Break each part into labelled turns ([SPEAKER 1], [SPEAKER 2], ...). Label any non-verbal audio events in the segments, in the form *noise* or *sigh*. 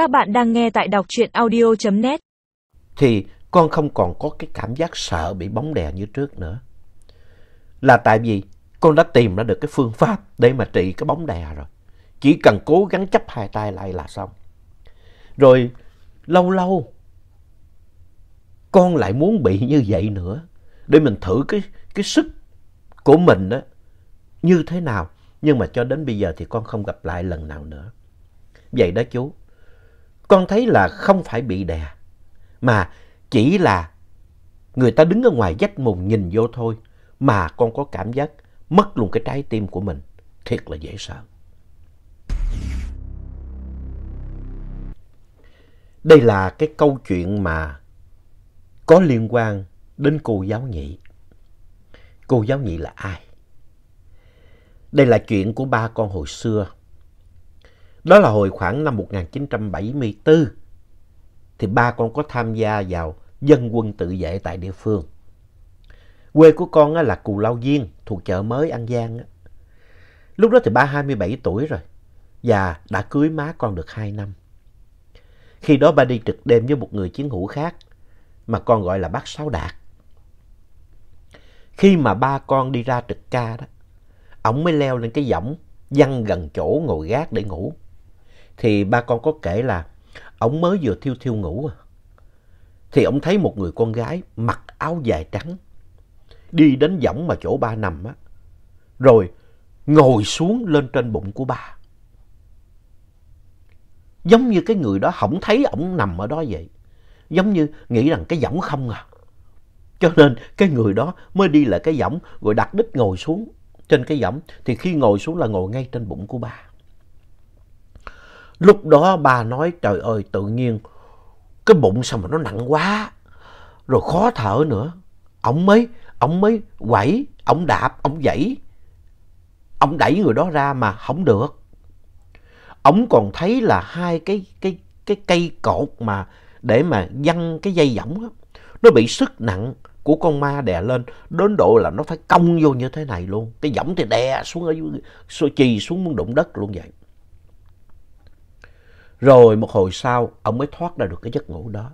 [SPEAKER 1] Các bạn đang nghe tại đọc truyện audio.net.
[SPEAKER 2] Thì con không còn có cái cảm giác sợ bị bóng đè như trước nữa. Là tại vì con đã tìm ra được cái phương pháp để mà trị cái bóng đè rồi. Chỉ cần cố gắng chấp hai tay lại là xong. Rồi lâu lâu con lại muốn bị như vậy nữa. Để mình thử cái, cái sức của mình đó như thế nào. Nhưng mà cho đến bây giờ thì con không gặp lại lần nào nữa. Vậy đó chú. Con thấy là không phải bị đè. Mà chỉ là người ta đứng ở ngoài vách mùng nhìn vô thôi. Mà con có cảm giác mất luôn cái trái tim của mình. Thiệt là dễ sợ. Đây là cái câu chuyện mà có liên quan đến cô giáo nhị. Cô giáo nhị là ai? Đây là chuyện của ba con hồi xưa. Đó là hồi khoảng năm 1974 thì ba con có tham gia vào dân quân tự vệ tại địa phương. Quê của con là Cù Lao Viên thuộc chợ mới An Giang. Lúc đó thì ba 27 tuổi rồi và đã cưới má con được 2 năm. Khi đó ba đi trực đêm với một người chiến hữu khác mà con gọi là bác Sáu Đạt. Khi mà ba con đi ra trực ca đó, ổng mới leo lên cái võng văng gần chỗ ngồi gác để ngủ. Thì ba con có kể là ông mới vừa thiêu thiêu ngủ à. Thì ông thấy một người con gái mặc áo dài trắng đi đến võng mà chỗ ba nằm á. Rồi ngồi xuống lên trên bụng của ba. Giống như cái người đó không thấy ổng nằm ở đó vậy. Giống như nghĩ rằng cái võng không à. Cho nên cái người đó mới đi lại cái võng, rồi đặt đít ngồi xuống trên cái võng. Thì khi ngồi xuống là ngồi ngay trên bụng của ba. Lúc đó bà nói trời ơi tự nhiên cái bụng sao mà nó nặng quá. Rồi khó thở nữa. Ông mới, ông mới quẩy, ông đạp, ông dãy. Ông đẩy người đó ra mà không được. Ông còn thấy là hai cái, cái, cái cây cột mà để mà văng cái dây võng á. Nó bị sức nặng của con ma đè lên đến độ là nó phải cong vô như thế này luôn. Cái võng thì đè xuống ở dưới, chì xuống muốn đụng đất luôn vậy. Rồi một hồi sau, ông mới thoát ra được cái giấc ngủ đó.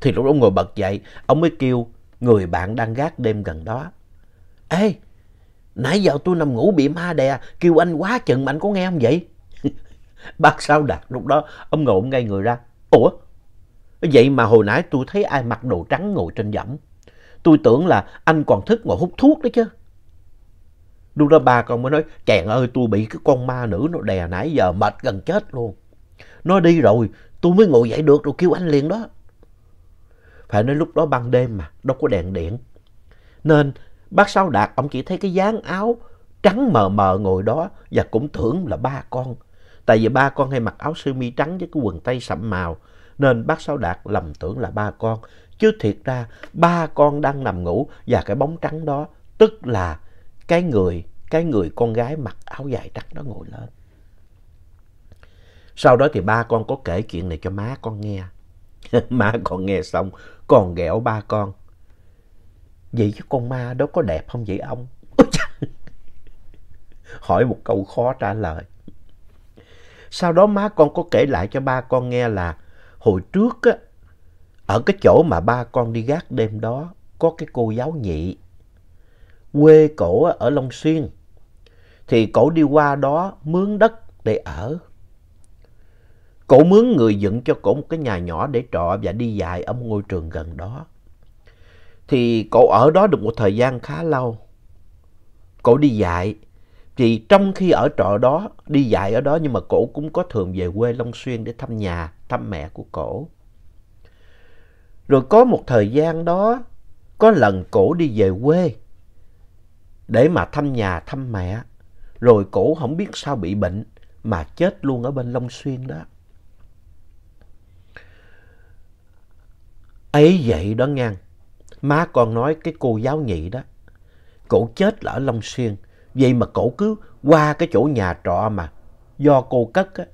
[SPEAKER 2] Thì lúc đó ông ngồi bật dậy, ông mới kêu người bạn đang gác đêm gần đó. Ê, nãy giờ tôi nằm ngủ bị ma đè, kêu anh quá chừng mà anh có nghe không vậy? *laughs* Bác sao đạt lúc đó, ông ngồi ông ngay người ra. Ủa, vậy mà hồi nãy tôi thấy ai mặc đồ trắng ngồi trên võng. Tôi tưởng là anh còn thức ngồi hút thuốc đấy chứ. Lúc đó ba con mới nói, chàng ơi tôi bị cái con ma nữ nó đè nãy giờ mệt gần chết luôn. Nó đi rồi, tôi mới ngồi dậy được rồi kêu anh liền đó. Phải nói lúc đó ban đêm mà, đâu có đèn điện. Nên bác Sáu Đạt, ông chỉ thấy cái dáng áo trắng mờ mờ ngồi đó và cũng tưởng là ba con. Tại vì ba con hay mặc áo sơ mi trắng với cái quần tây sậm màu. Nên bác Sáu Đạt lầm tưởng là ba con. Chứ thiệt ra ba con đang nằm ngủ và cái bóng trắng đó tức là cái người, cái người con gái mặc áo dài trắng đó ngồi lên. Sau đó thì ba con có kể chuyện này cho má con nghe. *laughs* má con nghe xong còn ghẹo ba con. Vậy chứ con ma đó có đẹp không vậy ông? *laughs* Hỏi một câu khó trả lời. Sau đó má con có kể lại cho ba con nghe là hồi trước á, ở cái chỗ mà ba con đi gác đêm đó có cái cô giáo nhị. Quê cổ ở Long Xuyên. Thì cổ đi qua đó mướn đất để ở. Cổ mướn người dựng cho cổ một cái nhà nhỏ để trọ và đi dạy ở một ngôi trường gần đó. Thì cổ ở đó được một thời gian khá lâu. Cổ đi dạy. Thì trong khi ở trọ đó, đi dạy ở đó nhưng mà cổ cũng có thường về quê Long Xuyên để thăm nhà, thăm mẹ của cổ. Rồi có một thời gian đó, có lần cổ đi về quê để mà thăm nhà, thăm mẹ. Rồi cổ không biết sao bị bệnh mà chết luôn ở bên Long Xuyên đó. Ấy vậy đó ngang. Má con nói cái cô giáo nhị đó, cổ chết là ở Long Xuyên. Vậy mà cổ cứ qua cái chỗ nhà trọ mà do cô cất á,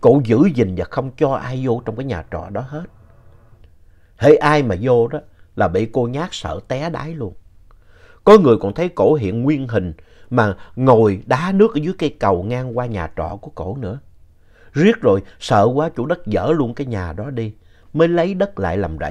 [SPEAKER 2] cổ giữ gìn và không cho ai vô trong cái nhà trọ đó hết. Hễ ai mà vô đó là bị cô nhát sợ té đái luôn. Có người còn thấy cổ hiện nguyên hình mà ngồi đá nước ở dưới cây cầu ngang qua nhà trọ của cổ nữa. Riết rồi sợ quá chủ đất dỡ luôn cái nhà đó đi, mới lấy đất lại làm rẫy.